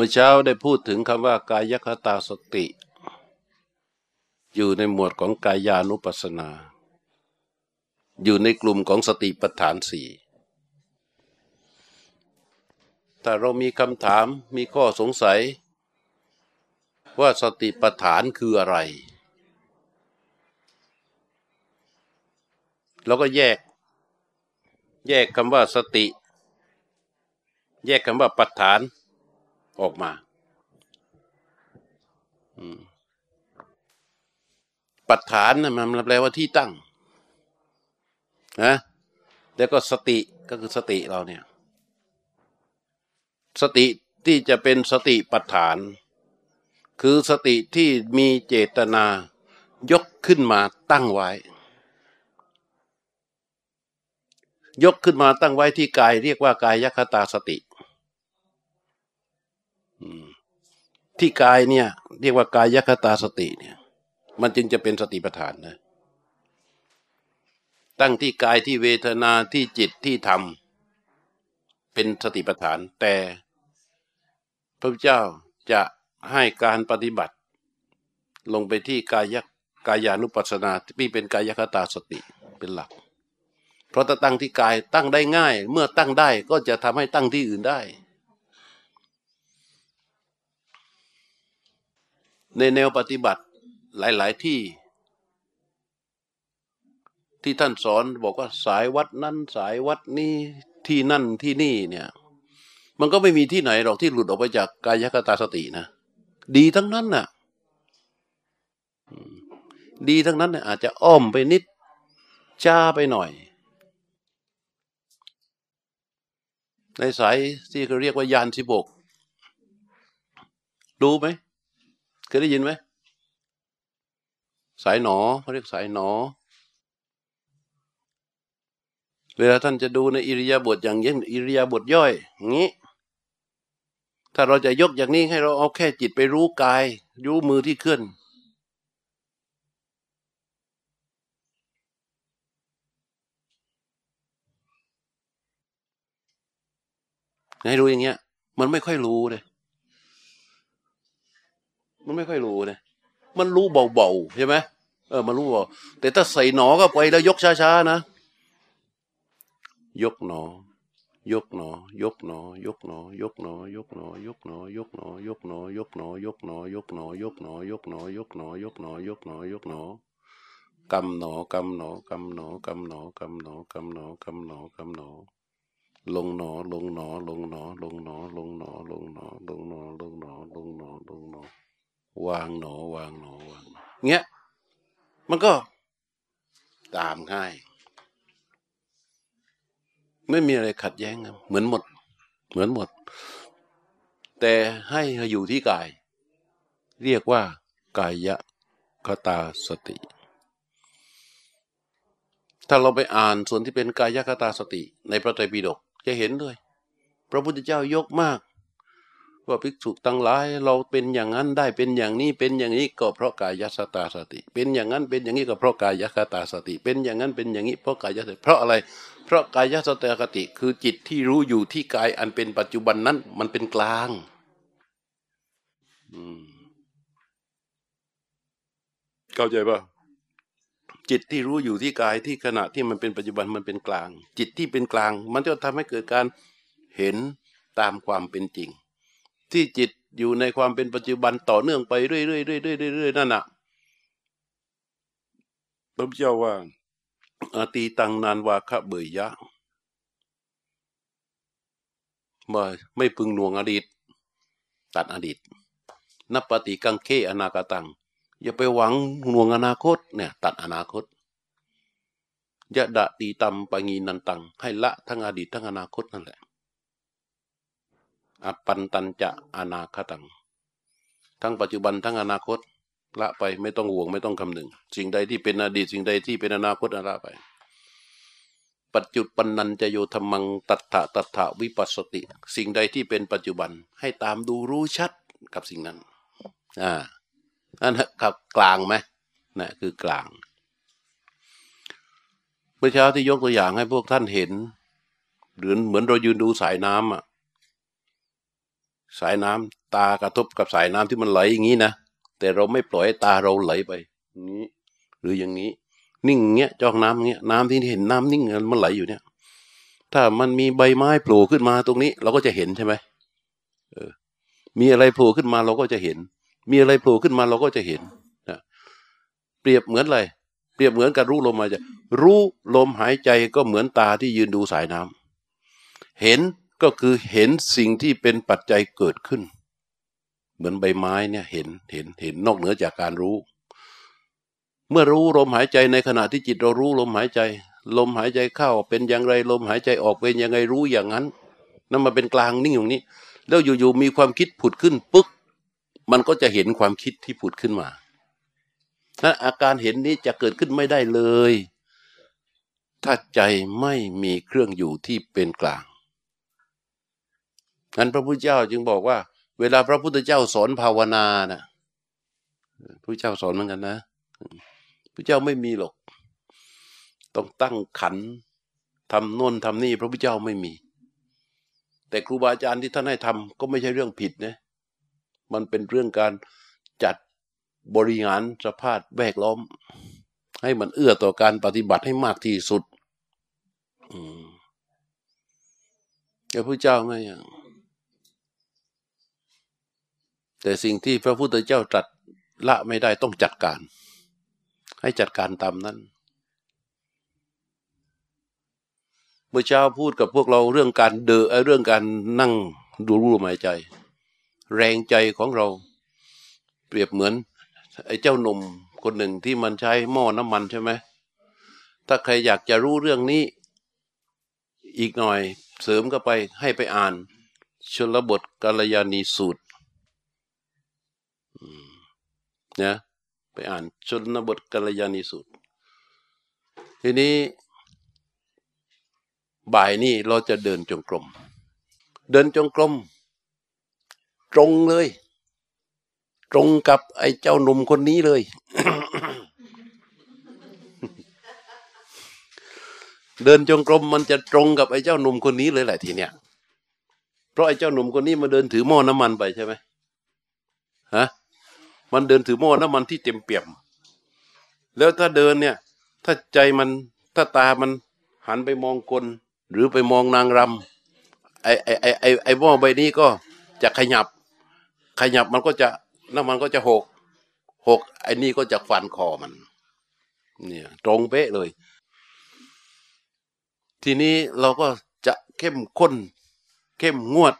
มื่อเช้าได้พูดถึงคำว่ากายคตาสติ อยู่ในหมวดของกายานุปัสนา อยู่ในกลุ่มของสติปัฏฐานสี่ถ้าเรามีคำถามมีข้อสงสัย ว่าสติปัฏฐานคืออะไรเราก็แยก แยกคำว่าสติ แยกคำว่าปัฏฐาน ออกมาปัฏฐานนะมันแปลว่าที่ตั้งนะแล้วก็สติก็คือสติเราเนี่ย สติที่จะเป็นสติปัฏฐาน คือสติที่มีเจตนายกขึ้นมาตั้งไว้ ยกขึ้นมาตั้งไว้ที่กาย เรียกว่ากายยคตาสติ ที่กายเนี่ย เรียกว่ากายยคตาสติเนี่ย มันจึงจะเป็นสติปัฏฐานนะ ตั้งที่กายที่เวทนาที่จิตที่ธรรมเป็นสติปัฏฐาน แต่พระพุทธเจ้าจะให้การปฏิบัติ ลงไปที่กายกายานุปัสสนาที่เป็นกายคตาสติเป็นหลัก เพราะถ้าตั้งที่กายตั้งได้ง่าย เมื่อตั้งได้ก็จะทำให้ตั้งที่อื่นได้ ในแนวปฏิบัติหลาย ๆ ที่ ที่ท่านสอนบอกว่าสายวัดนั้น สายวัดนี้ที่นั่นที่นี่เนี่ย มันก็ไม่มีที่ไหนหรอกที่หลุดออกไปจากกายคตาสตินะดีทั้งนั้นน่ะ ดีทั้งนั้นเนี่ยอาจจะอ้อมไปนิดจ้าไปหน่อย ในสายที่เขาเรียกว่ายานสิบกดูไหม เคยได้ยินไหมสายหนอเขาเรียกสายหนอ เวลาท่านจะดูในอิริยาบถอย่างเย็นอิริยาบถย่อยอย่างนี้ ถ้าเราจะยกอย่างนี้ให้เราเอาแค่จิตไปรู้กายรู้มือที่เคลื่อนให้รู้อย่างเงี้ย มันไม่ค่อยรู้เลย มันไม่ค่อยรู้นะมันรู้เบาๆใช่ไหมเออมันรู้เบาแต่ถ้าใส่หนอก็ไปแล้วยกช้าๆนะยกหนอ ยกหนอ ยกหนอ ยกหนอ ยกหนอ ยกหนอ ยกหนอ ยกหนอ ยกหนอ ยกหนอ ยกหนอ ยกหนอ ยกหนอ ยกหนอ ยกหนอ ยกหนอ ยกหนอ ยกหนอกำหนอกำหนอกำหนอกำหนอกำหนอกำหนอกำหนอกำหนอลงหนอ ลงหนอ ลงหนอ ลงหนอ ลงหนอ ลงหนอ ลงหนอ ลงหนอ ลงหนอ ลงหนอ วางหนอวางหนอวางเงี้ย มันก็ตามง่าย ไม่มีอะไรขัดแย้งเหมือนหมด เหมือนหมด แต่ให้อยู่ที่กาย เรียกว่ากายะคตาสติ ถ้าเราไปอ่านส่วนที่เป็นกายคตาสติ ในพระไตรปิฎกจะเห็นด้วย พระพุทธเจ้ายกมาก ว่าภิกษุตั้งหลาย เราเป็นอย่างนั้นได้เป็นอย่างนี้เป็นอย่างนี้ก็เพราะกายสตาสติ เป็นอย่างนั้นเป็นอย่างนี้ก็เพราะกายคตาสติ เป็นอย่างนั้นเป็นอย่างนี้เพราะกายสติ เพราะอะไร เพราะกายสตาสติคือจิตที่รู้อยู่ที่กายอันเป็นปัจจุบันนั้น มันเป็นกลางเข้าใจป่ะจิตที่รู้อยู่ที่กายที่ขณะที่มันเป็นปัจจุบันมันเป็นกลาง จิตที่เป็นกลาง มันจะทำให้เกิดการเห็นตามความเป็นจริง ที่จิตอยู่ในความเป็นปัจจุบันต่อเนื่องไปเรื่อยๆเรื่อยๆเรื่อยๆนั่นน่ะพระพุทธเจ้าว่าอาตีตังนานวาคะเบยยะมาไม่พึงหน่วงอดีต ตัดอดีตนับปฏิกังเคอนาคตัง อย่าไปหวังหน่วงอนาคตเนี่ย ตัดอนาคตยะดะตีตัมปงีนันตัง ให้ละทั้งอดีตทั้งอนาคตนั่นแหละ อปันตันจะอนาคตัง ทั้งปัจจุบันทั้งอนาคต ละไปไม่ต้องห่วงไม่ต้องคำนึง สิ่งใดที่เป็นอดีตสิ่งใดที่เป็นอนาคตละไป ปัจจุบันนันจะโยธรรมังตัทธะตัทธะวิปัสสติ สิ่งใดที่เป็นปัจจุบันให้ตามดูรู้ชัดกับสิ่งนั้น อ่าอันครับกลางไหมนะคือกลาง เมื่อเช้าที่ยกตัวอย่างให้พวกท่านเห็นหรือเหมือนเรายืนดูสายน้ำอะ สายน้ำตากระทบกับสายน้ำที่มันไหลอย่างนี้นะแต่เราไม่ปล่อยให้ตาเราไหลไปนี้ หรืออย่างนี้ นิ่งเงี้ยจ้องน้ำเงี้ยน้ำที่เห็นน้ำนิ่งมันไหลอยู่เนี่ย ถ้ามันมีใบไม้โผล่ขึ้นมาตรงนี้ เราก็จะเห็นใช่ไหมเออ มีอะไรโผล่ขึ้นมาเราก็จะเห็น มีอะไรโผล่ขึ้นมาเราก็จะเห็นนะเปรียบเหมือนอะไรเปรียบเหมือนกับรู้ลมหายใจรู้ลมหายใจก็เหมือนตาที่ยืนดูสายน้ำเห็น ก็คือเห็นสิ่งที่เป็นปัจจัยเกิดขึ้น เหมือนใบไม้เนี่ยเห็นเห็นเห็นนอกเหนือจากการรู้ เมื่อรู้ลมหายใจในขณะที่จิตเรารู้ลมหายใจ ลมหายใจเข้าเป็นอย่างไรลมหายใจออกเป็นยังไงรู้อย่างนั้นนั่นมาเป็นกลางนิ่งอย่างนี้ แล้วอยู่ๆมีความคิดผุดขึ้นปึ๊กมันก็จะเห็นความคิดที่ผุดขึ้นมาถ้าอาการเห็นนี้จะเกิดขึ้นไม่ได้เลย ถ้าใจไม่มีเครื่องอยู่ที่เป็นกลาง นั้นพระพุทธเจ้าจึงบอกว่า เวลาพระพุทธเจ้าสอนภาวนานะ่ะพระเจ้าสอนเหมือนกันนะพระเจ้าไม่มีหรอก ต้องตั้งขันทำโน่นทำนี่ พระพุทธเจ้าไม่มี แต่ครูบาอาจารย์ที่ท่านให้ทำก็ไม่ใช่เรื่องผิดนะ มันเป็นเรื่องการจัดบริหารสภาพแวดล้อม ให้มันเอื้อต่อการปฏิบัติให้มากที่สุด อืมแต่พระเจ้าไม่อย่าง แต่สิ่งที่พระพุทธเจ้าตรัสละไม่ได้ต้องจัดการ ให้จัดการตามนั้น เมื่อเช้าพูดกับพวกเราเรื่องการเดินเรื่องการนั่งดูรู้หมายใจ แรงใจของเราเปรียบเหมือน ไอ้เจ้าหนุ่มคนหนึ่งที่มันใช้หม้อน้ำมันใช่ไหมถ้าใครอยากจะรู้เรื่องนี้ อีกหน่อยเสริมก็ไปให้ไปอ่านชลบทกาลยานีสูตร นะไปอ่านชนบทกัลยาณิสูตร ทีนี้ บ่ายนี้เราจะเดินจงกรม เดินจงกรม ตรงเลย ตรงกับไอ้เจ้าหนุ่มคนนี้เลย เดินจงกรมมันจะตรงกับไอ้เจ้าหนุ่มคนนี้เลยแหละทีเนี้ยเพราะไอ้เจ้าหนุ่มคนนี้มาเดินถือหม้อน้ำมันไปใช่ไหมฮะ มันเดินถือหม้อน้ำมันที่เต็มเปี่ยม แล้วถ้าเดินเนี่ย ถ้าใจมันถ้าตามันหันไปมองคน หรือไปมองนางรำไอไอไอไอไอหม้อใบนี้ก็จะขยับ ขยับมันก็จะน้ำมันก็จะหกหกไอ้นี่ก็จะฟันคอมัน เนี่ย ตรงเป๊ะเลย ทีนี้เราก็จะเข้มข้น เข้มงวด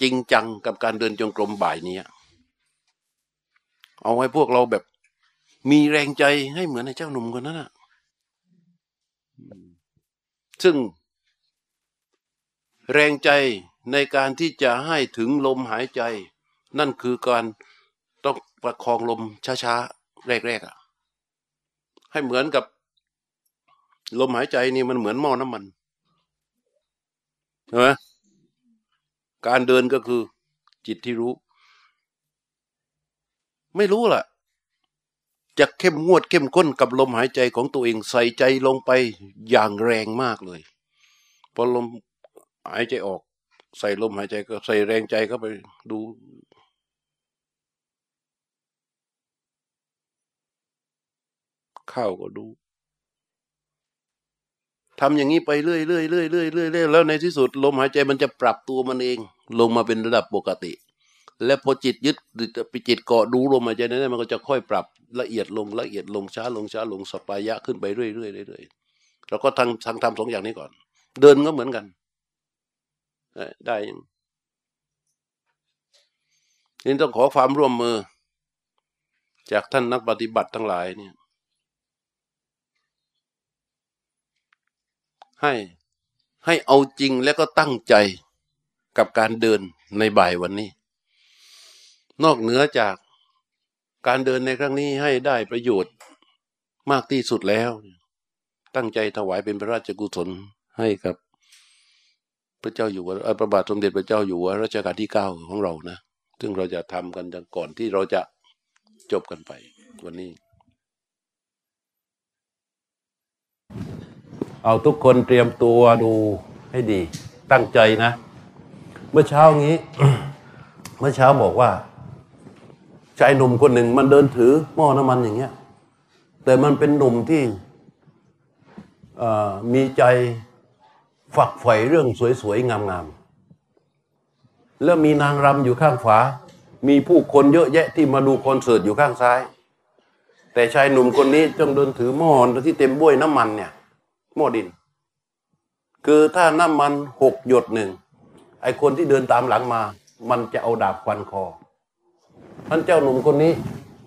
จริงจังกับการเดินจงกรมบ่ายนี้ เอาให้พวกเราแบบ มีแรงใจให้เหมือนไอ้เจ้าหนุ่มคนนั้นอะซึ่ง แรงใจในการที่จะให้ถึงลมหายใจ นั่นคือการต้องประคองลมช้าๆ แรกๆอะ ให้เหมือนกับลมหายใจนี่มันเหมือนหม้อน้ำมันใช่ไหมการเดินก็คือจิตที่รู้ ไม่รู้ล่ะ จะเข้มงวดเข้มข้นกับลมหายใจของตัวเองใส่ใจลงไปอย่างแรงมากเลย พอลมหายใจออก ใส่ลมหายใจก็ใส่แรงใจเข้าไปดูข้าวก็ดูทำอย่างนี้ไปเรื่อยเรื่อยเรื่อยเรื่อยเรื่อยแล้วในที่สุด ลมหายใจมันจะปรับตัวมันเอง ลงมาเป็นระดับปกติ และพอจิตยึดไปจิตเกาะดูลมหายใจนั้นมันก็จะค่อยปรับละเอียดลงละเอียดลงช้าลงช้าลงสปายะขึ้นไปเรื่อยๆเรื่อยเรื่อยเราก็ทางทางทำสองอย่างนี้ก่อน เดินก็เหมือนกัน ได้ยังนี่ต้องขอความร่วมมือ จากท่านนักปฏิบัติทั้งหลายเนี่ย ให้ให้เอาจริงและก็ตั้งใจกับการเดินในบ่ายวันนี้ นอกเหนือจากการเดินในครั้งนี้ให้ได้ประโยชน์มากที่สุดแล้ว ตั้งใจถวายเป็นพระราชกุศลให้กับ พระเจ้าอยู่หัวพระบาทสมเด็จพระเจ้าอยู่หัวรัชกาลที่เก้าของเรานะ ซึ่งเราจะทำกันก่อนที่เราจะจบกันไป วันนี้ เอาทุกคนเตรียมตัวดูให้ดี ตั้งใจนะ เมื่อเช้านี้ เมื่อเช้าบอกว่า ชายหนุ่มคนหนึ่งมันเดินถือหม้อน้ำมันอย่างเงี้ย แต่มันเป็นหนุ่มที่มีใจฝักใฝ่เรื่องสวยๆ งามๆ แล้วมีนางรำอยู่ข้างขวา มีผู้คนเยอะแยะที่มาดูคอนเสิร์ตอยู่ข้างซ้าย แต่ชายหนุ่มคนนี้จงเดินถือหม้อที่เต็มบ้วยน้ำมันเนี่ยหม้อดิน คือถ้าน้ำมันหกหยดหนึ่งไอคนที่เดินตามหลังมา มันจะเอาดาบควันคอ ท่านเจ้าหนุ่มคนนี้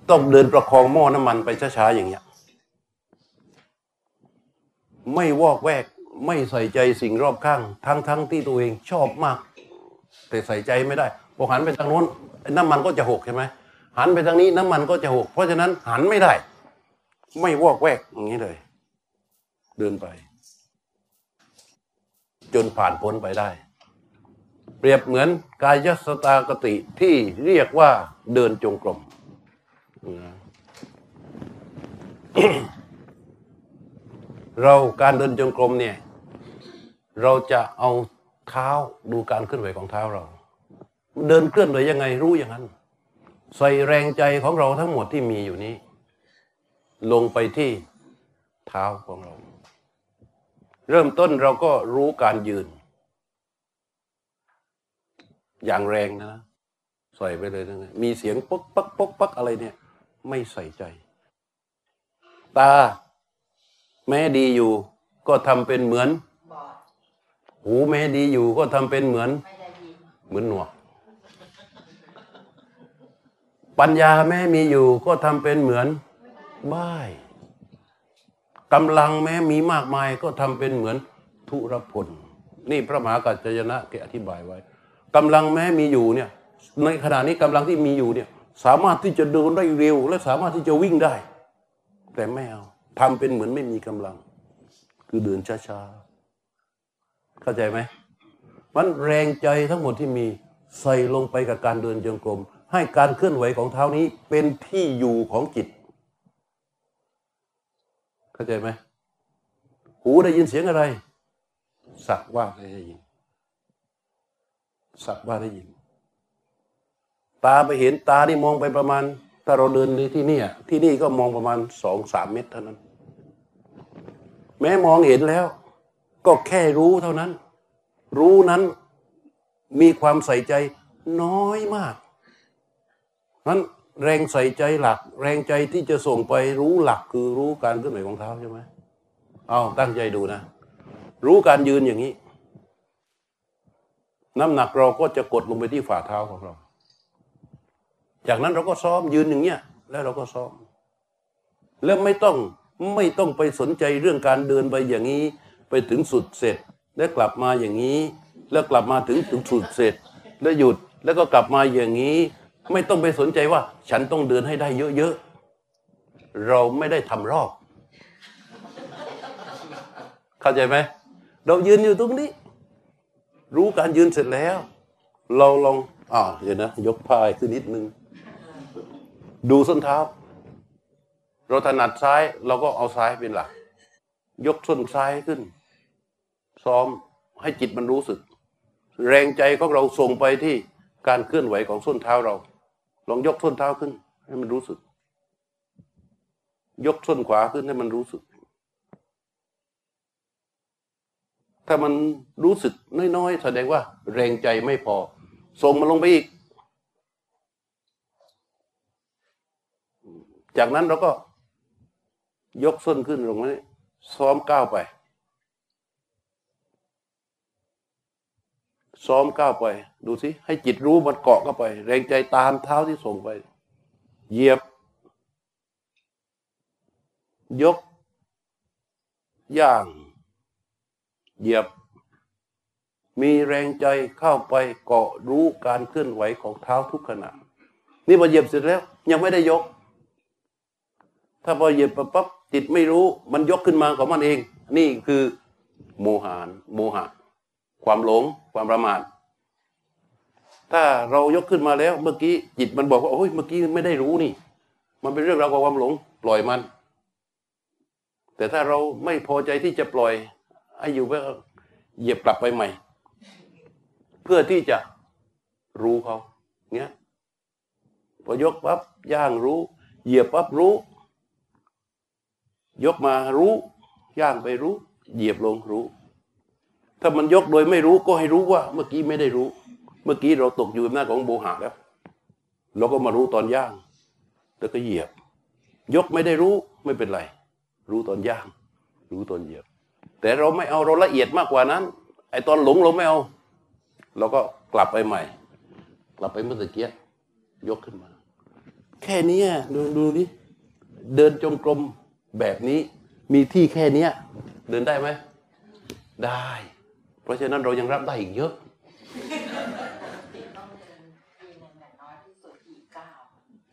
ต้องเดินประคองหม้อน้ำมันไปช้าๆอย่างเงี้ย ไม่วอกแวกไม่ใส่ใจสิ่งรอบข้าง ทั้งๆทที่ตัวเองชอบมาก แต่ใส่ใจไม่ได้พอหันไปทางโน้นน้ำมันก็จะหกใช่ไหมหันไปทางนี้น้ำมันก็จะหก เพราะฉะนั้นหันไม่ได้ ไม่วอกแวกอย่างนี้เลย เดินไป จนผ่านพ้นไปได้ รียบเหมือนกายสตากติที่เรียกว่าเดินจงกรมเราการเดินจงกรมเนี่ย เราจะเอาเท้าดูการเคลื่อนไหวของเท้าเรา เดินเคลื่อนไหวยังไงรู้อย่างนั้น ใส่แรงใจของเราทั้งหมดที่มีอยู่นี้ ลงไปที่เท้าของเรา เริ่มต้นเราก็รู้การยืน อย่างแรงนะ ใส่ไปเลยนะมีเสียงป๊กปักป๊กปักอะไรเนี่ย ไม่ใส่ใจ ตา แม้ดีอยู่ ก็ทำเป็นเหมือน หูแม้ดีอยู่ก็ทำเป็นเหมือน เหมือนหนวก ปัญญาแม้มีอยู่ ก็ทำเป็นเหมือนบ้ายกำลังแม้มีมากมายก็ทำเป็นเหมือนทุรพล นี่พระมหากัจจยนะแกอธิบายไว้ กำลังแม้มีอยู่เนี่ยในขณะนี้กำลังที่มีอยู่เนี่ยสามารถที่จะเดินได้เร็ว และสามารถที่จะวิ่งได้ แต่ไม่เอาทำเป็นเหมือนไม่มีกำลัง คือเดินช้าๆเข้าใจไหมมันแรงใจทั้งหมดที่มีใส่ลงไปกับการเดินจงกรมให้การเคลื่อนไหวของเท้านี้เป็นที่อยู่ของจิต เข้าใจไหมหูได้ยินเสียงอะไร สักว่าได้ยิน สักว่าได้ยิน ตาไปเห็นตาที่มองไปประมาณ ถ้าเราเดินในที่นี่ที่นี่ก็มองประมาณสองสามเมตรเท่านั้น แม้มองเห็นแล้ว ก็แค่รู้เท่านั้น รู้นั้นมีความใส่ใจน้อยมากนั้นแรงใส่ใจหลัก แรงใจที่จะส่งไปรู้หลักคือรู้การเคลื่อนไหวของเท้าใช่ไหมเอาตั้งใจดูนะ รู้การยืนอย่างนี้ น้ำหนักเราก็จะกดลงไปที่ฝ่าเท้าของเรา จากนั้นเราก็ซ้อมยืนอย่างเงี้ยแล้วเราก็ซ้อม แล้วไม่ต้องไม่ต้องไปสนใจเรื่องการเดินไปอย่างนี้ ไปถึงสุดเสร็จ แล้วกลับมาอย่างนี้ แล้วกลับมาถึงถึงสุดเสร็จ แล้วหยุดแล้วก็กลับมาอย่างนี้ ไม่ต้องไปสนใจว่า ฉันต้องเดินให้ได้เยอะๆเราไม่ได้ทำรอบ เข้าใจไหมเรายืนอยู่ตรงนี้ รู้การยืนเสร็จแล้ว เราลองอ่าเดี๋ยวนะ ยกพายขึ้นนิดนึง ดูส้นเท้า เราถนัดซ้ายเราก็เอาซ้ายเป็นหลัก ยกส้นซ้ายขึ้น ซ้อมให้จิตมันรู้สึก แรงใจของเราส่งไปที่การเคลื่อนไหวของส้นเท้าเรา ลองยกส้นเท้าขึ้น ให้มันรู้สึก ยกส้นขวาขึ้นให้มันรู้สึก ถ้ามันรู้สึกน้อยๆ แสดงว่าแรงใจไม่พอ ส่งมันลงไปอีก จากนั้นเราก็ยกส้นขึ้นลงนี้ซ้อมก้าวไป ซ้อมก้าวไป ดูสิ ให้จิตรู้มันเกาะเข้าไป แรงใจตามเท้าที่ส่งไป เหยียบ ยก ย่าง เหยียบ มีแรงใจเข้าไปเกาะรู้การเคลื่อนไหวของเท้าทุกขณะ นี่พอเหยียบเสร็จแล้ว ยังไม่ได้ยก ถ้าพอเหยียบปั๊บจิตไม่รู้มันยกขึ้นมาของมันเอง นี่คือโมหานโมหะ ความหลงความประมาทถ้าเรายกขึ้นมาแล้วเมื่อกี้จิตมันบอกว่าโอ้ยเมื่อกี้ไม่ได้รู้นี่ มันเป็นเรื่องราวของความหลง ปล่อยมัน แต่ถ้าเราไม่พอใจที่จะปล่อย ให้อยู่ไปเหยียบกลับไปใหม่ เพื่อที่จะรู้เขาเงี้ยพอยกปั๊บย่างรู้ เหยียบปั๊บรู้ ยกมารู้ ย่างไปรู้ เหยียบลงรู้ ถ้ามันยกโดยไม่รู้ก็ให้รู้ว่า เมื่อกี้ไม่ได้รู้ เมื่อกี้เราตกอยู่หน้าของโบหะแล้วเราก็มารู้ตอนย่าง แล้วก็เหยียบ ยกไม่ได้รู้ไม่เป็นไร รู้ตอนย่าง รู้ตอนเหยียบ แต่เราไม่เอาเราละเอียดมากกว่านั้น ไอตอนหลงเราไม่เอาเราก็กลับไปใหม่ กลับไปเมื่อตะเกียยกขึ้นมา แค่นี้ดูดูนี่เดินจงกรมแบบนี้ มีที่แค่เนี้ยเดินได้ไหมได้ เพราะฉะนั้นเรายังรับได้อีกเยอะ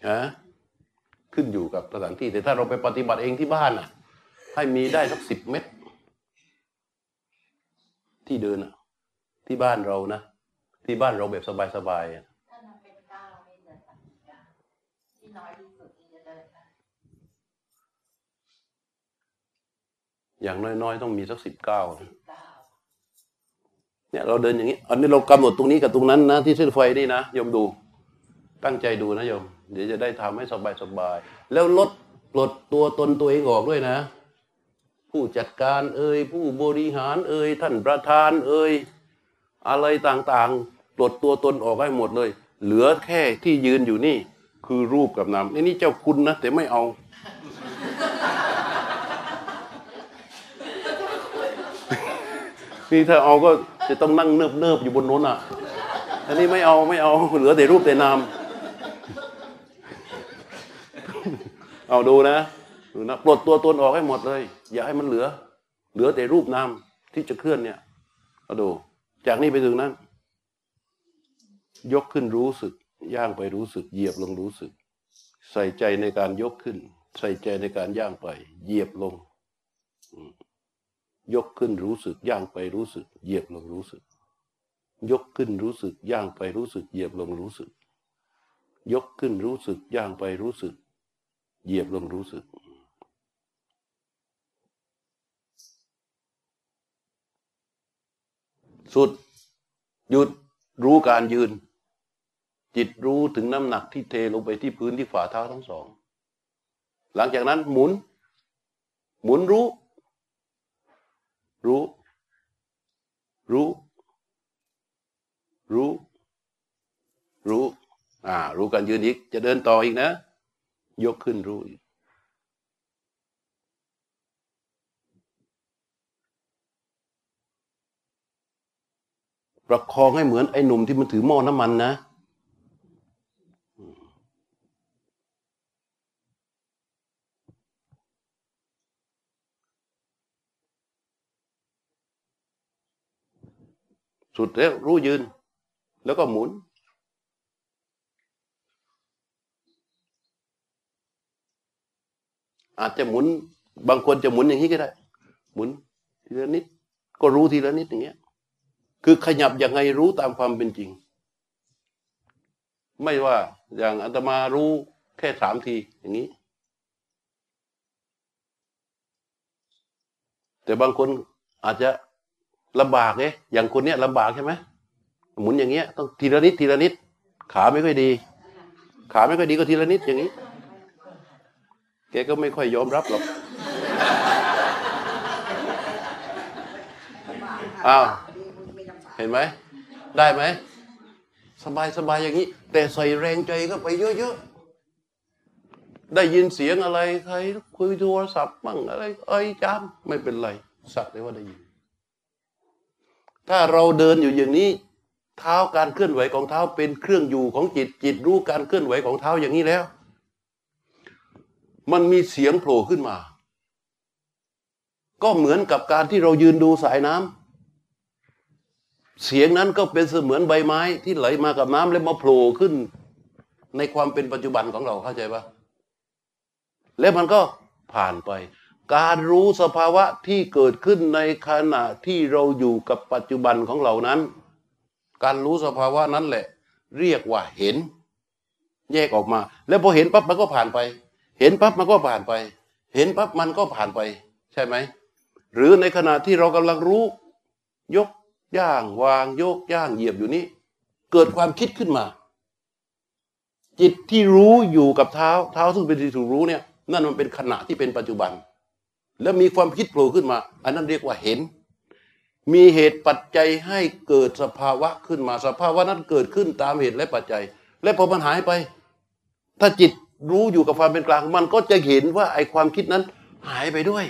ฮะขึ้นอยู่กับสถานที่แต่ถ้าเราไปปฏิบัติเองที่บ้านอะ ให้มีได้สักสิบเมตร ที่เดินอะที่บ้านเรานะ ที่บ้านเราแบบสบายๆอะถ้านับเป็นเก้านี่เดินสักกี่เก้าที่น้อยที่สุดที่จะเดินได้อย่างน้อยๆ ต้องมีสักสิบเก้าสิบเก้าเนี่ยเราเดินอย่างนี้ อันนี้เรากำหนดตรงนี้กับตรงนั้นนะ ที่เส้นไฟนี่นะโยมดู ตั้งใจดูนะโยม เดี๋ยวจะได้ทำให้สบายๆแล้วลดปลดตัวตนตัวเองออกด้วยนะ ผู้จัดการเอ่ยผู้บริหารเอ่ยท่านประธานเอ่ยอะไรต่างๆปลดตัวตนออกให้หมดเลย เหลือแค่ที่ยืนอยู่นี่ คือรูปกับนามนี่นี่เจ้าคุณนะแต่ไม่เอา นี่ถ้าเอาก็จะต้องนั่งเนิบเนิบๆอยู่บนโน้นอะอันนี้ไม่เอาไม่เอาเหลือแต่รูปแต่นาม เอาดูนะ นะปลดตัวตนออกให้หมดเลย อย่าให้มันเหลือ เหลือแต่รูปนามที่จะเคลื่อนเนี่ยเอาดู จากนี้ไปถึงนั้น ยกขึ้นรู้สึก ย่างไปรู้สึก เหยียบลงรู้สึก ใส่ใจในการยกขึ้น ใส่ใจในการย่างไป เหยียบลง ยกขึ้นรู้สึก ย่างไปรู้สึก เหยียบลงรู้สึก ยกขึ้นรู้สึก ย่างไปรู้สึก เหยียบลงรู้สึก ยกขึ้นรู้สึก ย่างไปรู้สึก เหยียบลงรู้สึก สุด หยุดรู้การยืน จิตรู้ถึงน้ำหนักที่เทลงไปที่พื้นที่ฝ่าเท้าทั้งสอง หลังจากนั้นหมุน หมุนรู้ รู้ รู้ รู้ รู้ อ่า รู้การยืนอีก จะเดินต่ออีกนะ ยกขึ้นรู้อีก ประคองให้เหมือนไอ้หนุ่มที่มันถือหม้อน้ำมันนะสุดแล้วรู้ยืน แล้วก็หมุน อาจจะหมุน บางคนจะหมุนอย่างนี้ก็ได้ หมุนทีละนิด ก็รู้ทีละนิดอย่างเงี้ย คือขยับยังไงรู้ตามความเป็นจริง ไม่ว่าอย่างอาตมารู้แค่สามทีอย่างนี้ แต่บางคนอาจจะลำบากเอ๊อย่างคนเนี้ยลำบากใช่ไหมหมุนอย่างเงี้ยต้องทีละนิดทีละนิด ขาไม่ค่อยดี ขาไม่ค่อยดีก็ทีละนิดอย่างนี้ แกก็ไม่ค่อยยอมรับหรอกอ้าว เห็นไหม ได้ไหม สบายสบายอย่างนี้ แต่ใส่แรงใจก็ไปเยอะๆ ได้ยินเสียงอะไรใครคุยโทรศัพท์มั่งอะไรเอ้ยจามไม่เป็นไร สักแต่ว่าได้ยิน ถ้าเราเดินอยู่อย่างนี้ เท้าการเคลื่อนไหวของเท้าเป็นเครื่องอยู่ของจิตจิตรู้การเคลื่อนไหวของเท้าอย่างนี้แล้ว มันมีเสียงโผล่ขึ้นมา ก็เหมือนกับการที่เรายืนดูสายน้ำ เสียงนั้นก็เป็นเสมือนใบไม้ที่ไหลมากับน้ำแล้วมาโผล่ขึ้น ในความเป็นปัจจุบันของเราเข้าใจปะแล้วมันก็ผ่านไป การรู้สภาวะที่เกิดขึ้นในขณะที่เราอยู่กับปัจจุบันของเรานั้น การรู้สภาวะนั้นแหละ เรียกว่าเห็น แยกออกมา แล้วพอเห็นปั๊บมันก็ผ่านไป เห็นปั๊บมันก็ผ่านไป เห็นปั๊บมันก็ผ่านไป ใช่ไหมหรือในขณะที่เรากำลังรู้ยก ย่างวางโยกย่างเหยียบอยู่นี่เกิดความคิดขึ้นมา จิตที่รู้อยู่กับเท้าเท้าซึ่งเป็นที่ถูกรู้เนี่ยนั่นมันเป็นขณะที่เป็นปัจจุบัน แล้วมีความคิดโผล่ขึ้นมา อันนั้นเรียกว่าเห็น มีเหตุปัจจัยให้เกิดสภาวะขึ้นมา สภาวะนั้นเกิดขึ้นตามเหตุและปัจจัย และพอมันหายไป ถ้าจิตรู้อยู่กับความเป็นกลาง มันก็จะเห็นว่าไอ้ความคิดนั้นหายไปด้วย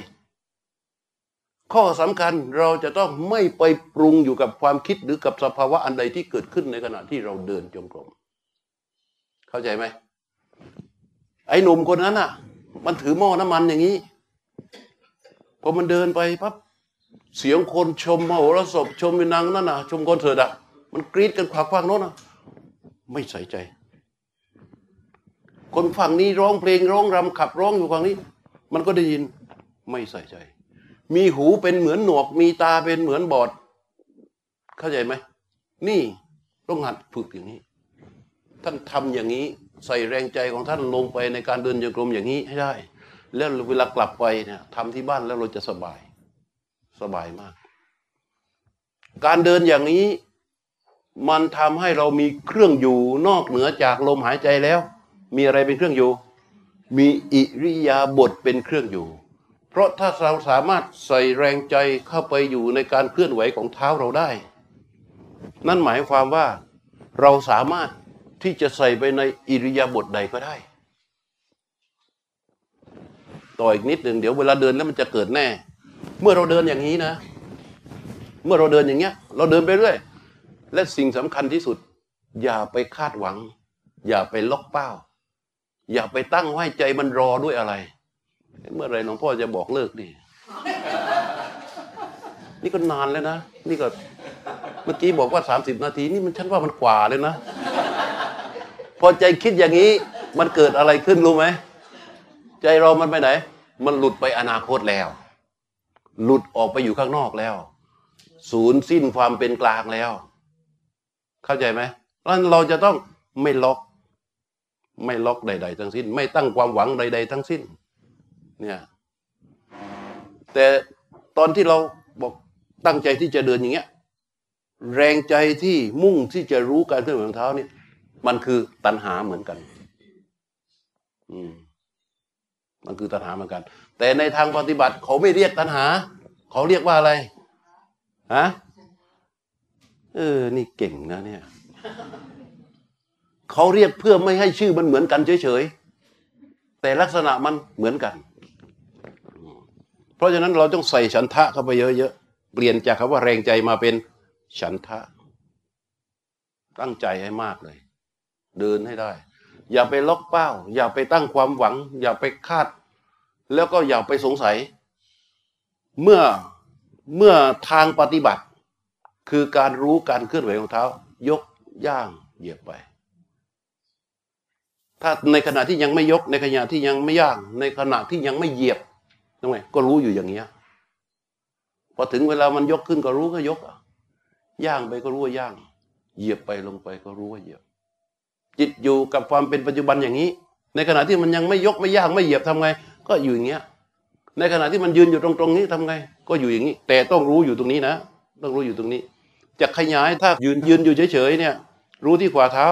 ข้อสำคัญเราจะต้องไม่ไปปรุงอยู่กับความคิดหรือกับสภาวะอันใดที่เกิดขึ้นในขณะที่เราเดินจงกรม เข้าใจไหมไอ้หนุ่มคนนั้นอะ มันถือหม้อน้ำมันอย่างนี้พอมันเดินไปปั๊บเสียงคนชมมโหรสพชมเป็นนางนั่นน่ะ ชมคอนเสิร์ตอะมันกรี๊ดกันขวากขวางโน้นอะไม่ใส่ใจ คนฝั่งนี้ร้องเพลงร้องรำขับร้องอยู่ฝั่งนี้ มันก็ได้ยินไม่ใส่ใจ มีหูเป็นเหมือนหนวก มีตาเป็นเหมือนบอด เข้าใจไหม นี่ต้องหัดฝึกอย่างนี้ ท่านทำอย่างนี้ ใส่แรงใจของท่านลงไปในการเดินโยกลมอย่างนี้ให้ได้ แล้วเวลากลับไปเนี่ยทำที่บ้านแล้วเราจะสบาย สบายมาก การเดินอย่างนี้มันทำให้เรามีเครื่องอยู่นอกเหนือจากลมหายใจแล้ว มีอะไรเป็นเครื่องอยู่ มีอิริยาบถเป็นเครื่องอยู่ เพราะถ้าเราสามารถใส่แรงใจเข้าไปอยู่ในการเคลื่อนไหวของเท้าเราได้ นั่นหมายความว่าเราสามารถที่จะใส่ไปในอิริยาบถใดก็ได้ ต่ออีกนิดหนึ่งเดี๋ยวเวลาเดินแล้วมันจะเกิดแน่ เมื่อเราเดินอย่างนี้นะ เมื่อเราเดินอย่างเงี้ย เราเดินไปเรื่อย และสิ่งสำคัญที่สุด อย่าไปคาดหวัง อย่าไปล็อกเป้า อย่าไปตั้งไว้ใจมันรอด้วยอะไร เมื่อไรหลวงพ่อจะบอกเลิกดินี่ก็นานแล้วนะ นี่ก็เมื่อกี้บอกว่าสามสิบนาที นี่มันฉันว่ามันกว่าเลยนะ พอใจคิดอย่างนี้มันเกิดอะไรขึ้นรู้ไหม ใจเรามันไปไหน มันหลุดไปอนาคตแล้ว หลุดออกไปอยู่ข้างนอกแล้ว ศูนย์สิ้นความเป็นกลางแล้ว เข้าใจไหมแล้วเราจะต้องไม่ล็อก ไม่ล็อกใด ๆ ทั้งสิ้น ไม่ตั้งความหวังใด ๆ ทั้งสิ้น เนี่ยแต่ตอนที่เราบอกตั้งใจที่จะเดินอย่างเงี้ยแรงใจที่มุ่งที่จะรู้การเคลื่อนไหวของเท้าเนี่ย มันคือตัณหาเหมือนกัน อืมมันคือตัณหาเหมือนกัน แต่ในทางปฏิบัติเขาไม่เรียกตัณหา เขาเรียกว่าอะไรฮะเออ นี่เก่งนะเนี่ย เขาเรียกเพื่อไม่ให้ชื่อมันเหมือนกันเฉยๆแต่ลักษณะมันเหมือนกัน ราะฉะนั้นเราต้องใส่ฉันทะเข้าไปเยอะๆ เปลี่ยนจากคำว่าแรงใจมาเป็นฉันทะ ตั้งใจให้มากเลย เดินให้ได้ อย่าไปล็อกเป้า อย่าไปตั้งความหวัง อย่าไปคาด แล้วก็อย่าไปสงสัย เมื่อเมื่อทางปฏิบัติ คือการรู้การเคลื่อนไหวของเท้า ยกย่างเหยียบไป ถ้าในขณะที่ยังไม่ยกในขณะที่ยังไม่ย่าง ในขณะที่ยังไม่เหยียบ ทำไมก็รู้อยู่อย่างเงี้ยพอถึงเวลามันยกขึ้นก็รู้ก็ยกย่างไปก็รู้ว่าย่าง เหยียบไปลงไปก็รู้ว่าเหยียบ จิตอยู่กับความเป็นปัจจุบันอย่างนี้ ในขณะที่มันยังไม่ยกไม่ย่างไม่เหยียบทำไง ก็อยู่อย่างเงี้ย ในขณะที่มันยืนอยู่ตรงตรงนี้ทำไง ก็อยู่อย่างนี้ แต่ต้องรู้อยู่ตรงนี้นะ ต้องรู้อยู่ตรงนี้ จะขยายถ้ายืนยืนอยู่เฉยๆเนี่ย รู้ที่ขวาเท้า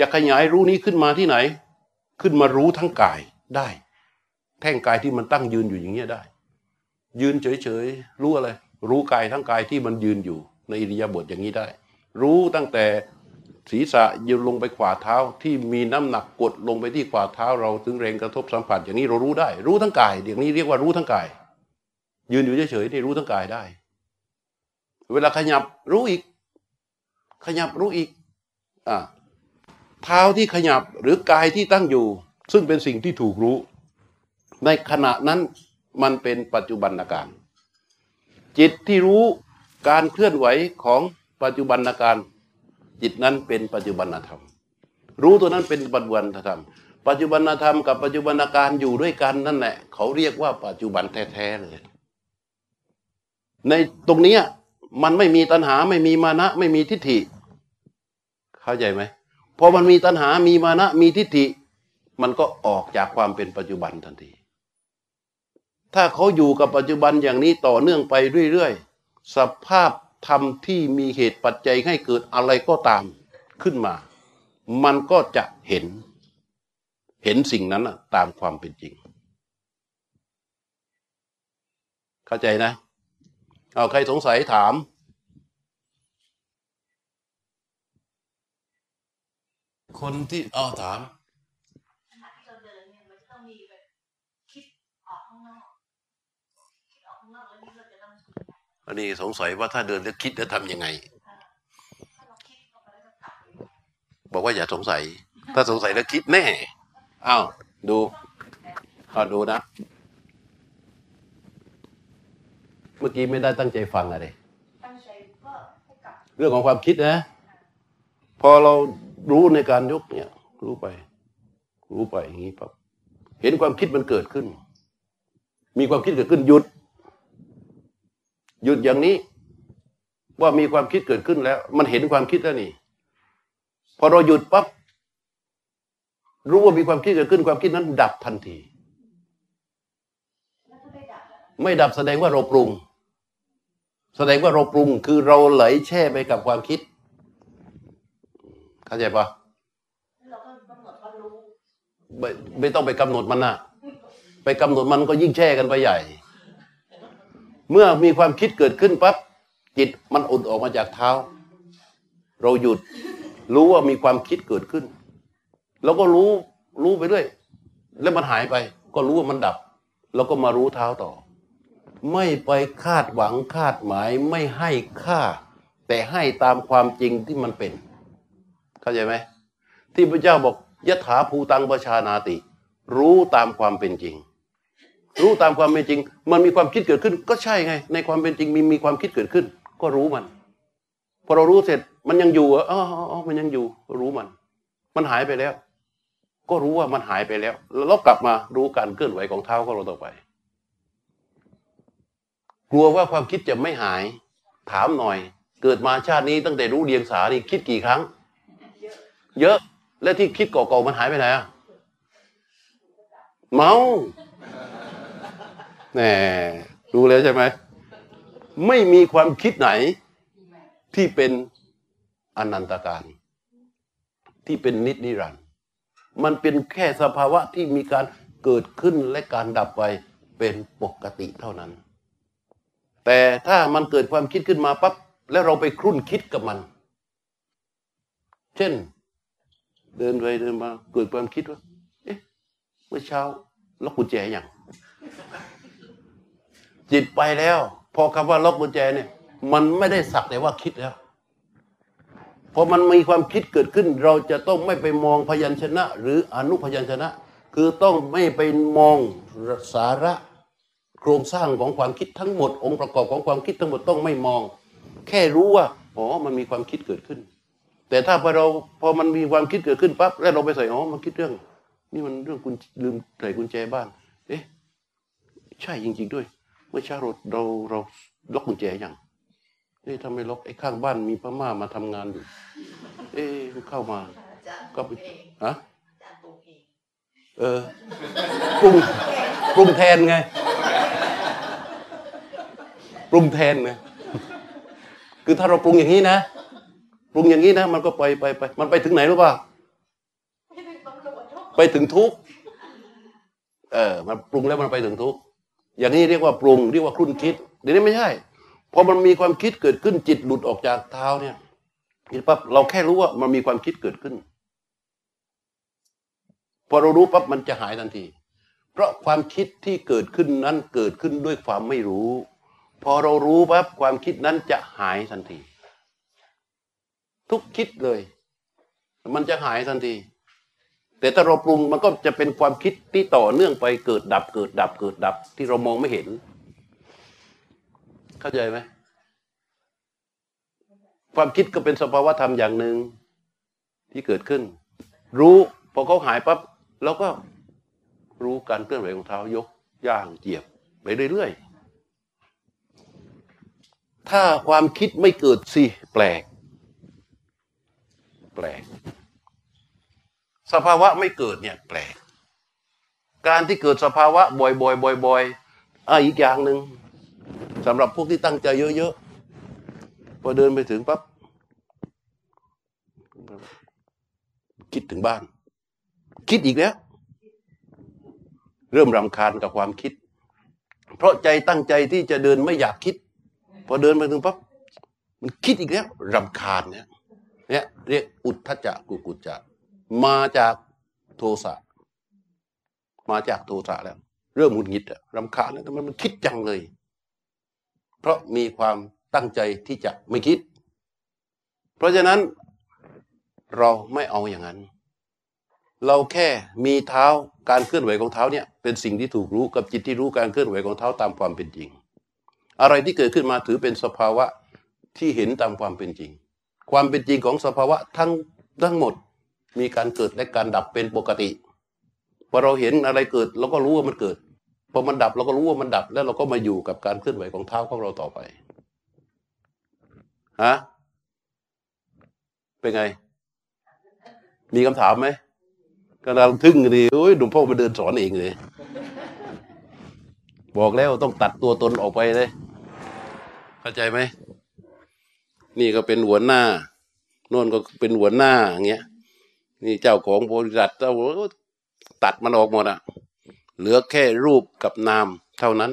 จะขยายรู้นี้ขึ้นมาที่ไหน ขึ้นมารู้ทั้งกายได้ แท่งกายที่มันตั้งยืนอยู่อย่างเงี้ยได้ ยืนเฉยๆรู้อะไร รู้กายทั้งกายที่มันยืนอยู่ ในอิริยาบถอย่างนี้ได้ รู้ตั้งแต่ศีรษะยืนลงไปขวาเท้าที่มีน้ำหนักกดลงไปที่ขวาเท้า เราถึงแรงกระทบสัมผัสอย่างนี้เรารู้ได้ รู้ทั้งกายอย่างนี้เรียกว่ารู้ทั้งกาย ยืนอยู่เฉยๆนี่รู้ทั้งกายได้ เวลาขยับรู้อีก ขยับรู้อีกอ่าเท้าที่ขยับหรือกายที่ตั้งอยู่ ซึ่งเป็นสิ่งที่ถูกรู้ ในขณะนั้นมันเป็นปัจจุบันอาการ จิตที่รู้การเคลื่อนไหวของปัจจุบันอาการ จิตนั้นเป็นปัจจุบันธรรม รู้ตัวนั้นเป็นปัจจุบันธรรม ปัจจุบันธรรมกับปัจจุบันอาการอยู่ด้วยกันนั่นแหละเขาเรียกว่าปัจจุบันแท้ๆเลย ในตรงนี้มันไม่มีตัณหาไม่มีมานะ ไม่มีทิฏฐิ เข้าใจไหมพอมันมีตัณหามีมานะมีทิฏฐิ มันก็ออกจากความเป็นปัจจุบันทันที ถ้าเขาอยู่กับปัจจุบันอย่างนี้ต่อเนื่องไปเรื่อยๆ สภาพธรรมที่มีเหตุปัจจัยให้เกิดอะไรก็ตามขึ้นมา มันก็จะเห็น เห็นสิ่งนั้นน่ะตามความเป็นจริง เข้าใจนะ เอาใครสงสัยถามคนที่เอาถาม อันนี้สงสัยว่าถ้าเดินแล้วคิดแล้วทำยังไงถ้าเราคิดเข้าไปแล้วจะกลับไปยังไง บอกว่าอย่าสงสัย ถ้าสงสัยแล้วคิดแน่อ้าวดูอ้าวดูนะ เมื่อกี้ไม่ได้ตั้งใจฟังอะไรตั้งใจก็ให้กลับเรื่องของความคิดนะ พอเรารู้ในการยกเนี่ย รู้ไป รู้ไปอย่างนี้ปั๊บเห็นความคิดมันเกิดขึ้น มีความคิดเกิดขึ้นหยุด หยุดอย่างนี้ ว่ามีความคิดเกิดขึ้นแล้ว มันเห็นความคิดแล้วนี่ พอเราหยุดปั๊บรู้ว่ามีความคิดเกิดขึ้นความคิดนั้น ดับทันที ไม่ดับแสดงว่าเราปรุง แสดงว่าเราปรุงคือเราไหลแช่ไปกับความคิด เข้าใจปะไม่ไม่ต้องไปกำหนดมันนะไปกำหนดมันก็ยิ่งแช่กันไปใหญ่ เมื่อมีความคิดเกิดขึ้นปั๊บจิตมันอุดออกมาจากเท้า เราหยุดรู้ว่ามีความคิดเกิดขึ้น แล้วก็รู้รู้ไปเรื่อยแล้วมันหายไป ก็รู้ว่ามันดับ แล้วก็มารู้เท้าต่อ ไม่ไปคาดหวังคาดหมายไม่ให้ค่า แต่ให้ตามความจริงที่มันเป็น เข้าใจไหมที่พระเจ้าบอกยถาภูตังประชานาติ รู้ตามความเป็นจริง รู้ตามความเป็นจริง มันมีความคิดเกิดขึ้น ก็ใช่ไง ในความเป็นจริงมีมีความคิดเกิดขึ้น ก็รู้มัน พอเรารู้เสร็จมันยังอยู่อ๋ออ๋ออ๋อมันยังอยู่ รู้มัน มันหายไปแล้ว ก็รู้ว่ามันหายไปแล้ว แล้วกลับมารู้การเคลื่อนไหวของเท้าของเราต่อไป กลัวว่าความคิดจะไม่หาย ถามหน่อย เกิดมาชาตินี้ตั้งแต่รู้เรียงสานี่คิดกี่ครั้ง เยอะ และที่คิดก่อๆมันหายไปไหนอะเมา แหมรู้แล้วใช่ไหมไม่มีความคิดไหนที่เป็นอนันตการ ที่เป็นนิจนิรันด์มันเป็นแค่สภาวะที่มีการเกิดขึ้นและการดับไปเป็นปกติเท่านั้น แต่ถ้ามันเกิดความคิดขึ้นมาปั๊บแล้วเราไปครุ่นคิดกับมัน เช่น เดินไปเดินมาเกิดความคิดว่า เอ๊ะเมื่อเช้าล็อกกุญแจอย่าง จิตไปแล้ว พอคำว่าล็อกกุญแจเนี่ย มันไม่ได้สักแต่ว่าคิดแล้วพอมันมีความคิดเกิดขึ้น เราจะต้องไม่ไปมองพยัญชนะ หรืออนุพยัญชนะ คือต้องไม่ไปมองสาระโครงสร้างของความคิดทั้งหมด องค์ประกอบของความคิดทั้งหมดต้องไม่มอง แค่รู้ว่าอ๋อมันมีความคิดเกิดขึ้น แต่ถ้าพอเราพอมันมีความคิดเกิดขึ้นปั๊บแล้วเราไปใส่อ๋อมันคิดเรื่อง นี่มันเรื่องกุญลืมใส่กุญแจบ้าน เอ๊ะใช่จริง ๆด้วย เมื่อเช้าเราเราเราล็อกกุญแจยังเอ๊ะทำไมล็อกไอ้ข้างบ้านมีพม่ามาทำงานอยู่ เอ๊ะมันเข้ามาอาจารย์ก็ไปเองฮะอาจารย์ปลูกเองเออปรุงปรุงแทนไงปรุงแทนไงคือถ้าเราปรุงอย่างนี้นะปรุงอย่างนี้นะมันก็ไปไปไปมันไปถึงไหนรู้ป่ะไม่ได้ตำรวจทุกไปถึงทุกข์เออ มันปรุงแล้วมันไปถึงทุกข์ อย่างนี้เรียกว่าปรุงเรียกว่าครุ่นคิดเดี๋ยวนี้ไม่ใช่พอมันมีความคิดเกิดขึ้นจิตหลุดออกจากเท้าเนี่ยปั๊บเราแค่รู้ว่ามันมีความคิดเกิดขึ้น พอเรารู้ปั๊บมันจะหายทันที เพราะความคิดที่เกิดขึ้นนั้นเกิดขึ้นด้วยความไม่รู้ พอเรารู้ปั๊บความคิดนั้นจะหายทันที ทุกคิดเลย มันจะหายทันที แต่ถ้าเราปรุงมันก็จะเป็นความคิดที่ต่อเนื่องไปเกิดดับเกิดดับเกิดดับที่เรามองไม่เห็น เข้าใจไหมความคิดก็เป็นสภาวะธรรมอย่างหนึ่งที่เกิดขึ้น รู้พอเขาหายปั๊บเราก็รู้การเคลื่อนไหวของเท้ายกย่างเหยียบไปเรื่อยๆถ้าความคิดไม่เกิดสิแปลก แปลก สภาวะไม่เกิดเนี่ยแปลก การที่เกิดสภาวะบ่อยๆบ่อยๆอะอีกอย่างหนึ่งสำหรับพวกที่ตั้งใจเยอะๆพอเดินไปถึงปั๊บคิดถึงบ้าน คิดอีกแล้ว เริ่มรำคาญกับความคิด เพราะใจตั้งใจที่จะเดินไม่อยากคิด พอเดินไปถึงปั๊บมันคิดอีกแล้วรำคาญเนี่ยเนี่ยเรียกอุทธจักกุกุจจะ มาจากโทสะมาจากโทสะแล้ว เริ่มหงุดหงิดรำคาญแล้วทำไมมันคิดจังเลย เพราะมีความตั้งใจที่จะไม่คิด เพราะฉะนั้นเราไม่เอาอย่างนั้น เราแค่มีเท้าการเคลื่อนไหวของเท้าเนี่ยเป็นสิ่งที่ถูกรู้กับจิตที่รู้การเคลื่อนไหวของเท้าตามความเป็นจริง อะไรที่เกิดขึ้นมาถือเป็นสภาวะที่เห็นตามความเป็นจริง ความเป็นจริงของสภาวะทั้งทั้งหมด มีการเกิดและการดับเป็นปกติพอเราเห็นอะไรเกิดเราก็รู้ว่ามันเกิดพอมันดับเราก็รู้ว่ามันดับ แล้วเราก็มาอยู่กับการเคลื่อนไหวของเท้าของเราต่อไปฮะเป็นไง มีคำถามไหมกำลังทึ่งดีโอ้ยหลวงพ่อมาเดินสอนเองเลย บอกแล้วต้องตัดตัวตนออกไปเลย เข้าใจไหม นี่ก็เป็นหัวหน้า โน่นก็เป็นหัวหน้าอย่างเงี้ย นี่เจ้าของบริษัทเจ้าตัดมันออกหมดอะเหลือแค่รูปกับนามเท่านั้น